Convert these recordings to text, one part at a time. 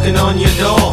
knocking on your door.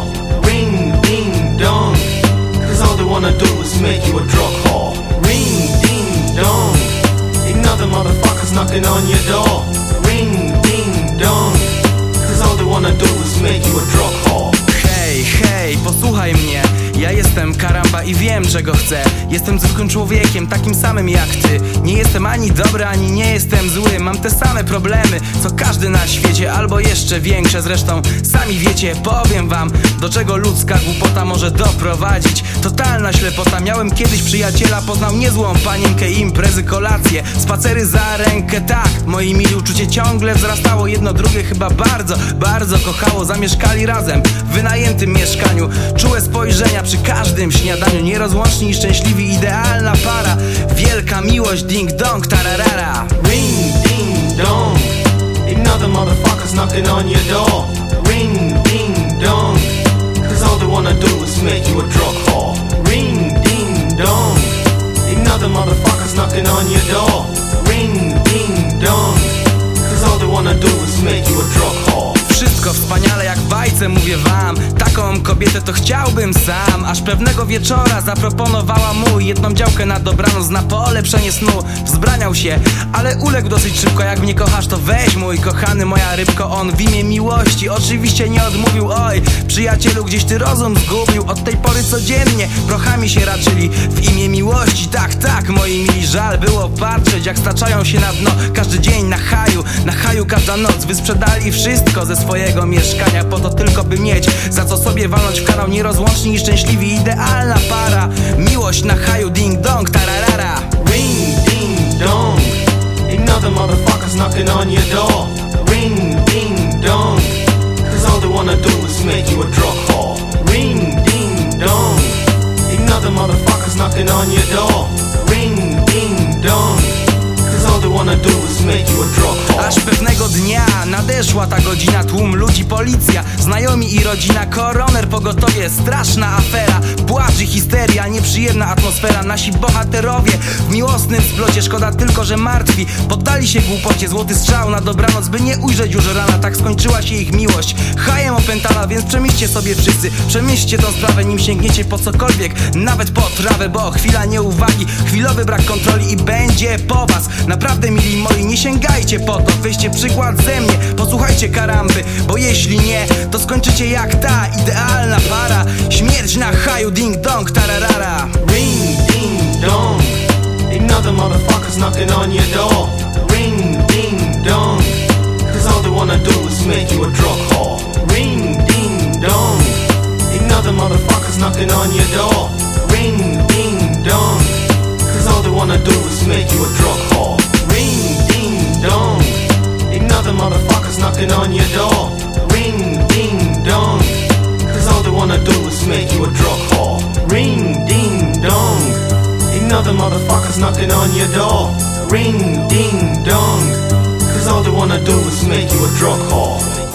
Ja jestem karamba i wiem czego chcę. Jestem zwykłym człowiekiem, takim samym jak ty. Nie jestem ani dobry, ani nie jestem zły. Mam te same problemy, co każdy na świecie Albo jeszcze większe, zresztą sami wiecie Powiem wam, do czego ludzka głupota może doprowadzić. Totalna ślepota, miałem kiedyś przyjaciela Poznał niezłą panienkę, imprezy, kolacje Spacery za rękę, tak Moi mili uczucie ciągle wzrastało. Jedno drugie chyba bardzo, bardzo kochało. Zamieszkali razem w wynajętym mieszkaniu. Czułe spojrzenia przy każdym śniadaniu Nierozłączni i szczęśliwi, idealna para Wielka miłość, ding dong, tararara Ring, ding, dong. Another motherfuckers knocking on your door. Ring, ding, dong. Cause all they wanna do is make you a drug whore. Ring, ding, dong. Another motherfuckers knocking on your door. Ring, ding, dong. Cause all they wanna do is make you a drug whore. Wszystko wspaniale jak bajce mówię wam Taką kobietę to chciałbym sam. Aż pewnego wieczora zaproponowała mu Jedną działkę na dobranoc na polepszenie snu Wzbraniał się, ale uległ dosyć szybko. Jak mnie kochasz to weź mój kochany moja rybko. On w imię miłości oczywiście nie odmówił. Oj, przyjacielu gdzieś ty rozum zgubił. Od tej pory codziennie prochami się raczyli. W imię miłości, tak, tak moi mili Żal było patrzeć jak staczają się na dno. Każdy dzień na haju, na haju każda noc. Wysprzedali wszystko ze swojego mieszkania. Po to tylko by mieć za co sobie walnąć w kanał Nierozłączni i szczęśliwi, idealna para Miłość na haju, ding dong, tararara Ring, ding, dong. Another motherfuckers knocking on your door. Ring, ding, dong. Cause all they wanna do is make you a drug whore. Ring, ding, dong. Another motherfuckers knocking on your door. Ring, ding, dong. Cause all they wanna do is make you a drug whore. Aż pewnego dnia nadeszła ta godzina Tłum ludzi, policja, znajomi i rodzina. Koroner, pogotowie, straszna afera Płacz i histeria, nieprzyjemna atmosfera. Nasi bohaterowie w miłosnym splocie Szkoda tylko, że martwi, poddali się głupocie Złoty strzał na dobranoc, by nie ujrzeć już rana. Tak skończyła się ich miłość. Hajem opętana, więc przemyślcie sobie wszyscy. Przemyślcie tą sprawę, nim sięgniecie po cokolwiek Nawet po trawę, bo chwila nieuwagi Chwilowy brak kontroli i będzie po was. Naprawdę mili moi, nie sięgajcie po to Weźcie przykład ze mnie, posłuchajcie karamby Bo jeśli nie, to skończycie jak ta idealna para Śmierć na haju, ding dong, tararara Ring, ding, dong. Another motherfuckers knocking on your door. Ring, ding, dong. Cause all they wanna do is make you a drug whore. Ring, ding, dong. Another motherfuckers knocking on your door. Ring, ding, dong. Cause all they wanna do is make you a drug Another motherfuckers knocking on your door. Ring, ding, dong. Cause all they wanna do is make you a drug whore. Ring, ding, dong. Another motherfuckers knocking on your door. Ring, ding, dong. Cause all they wanna do is make you a drug whore.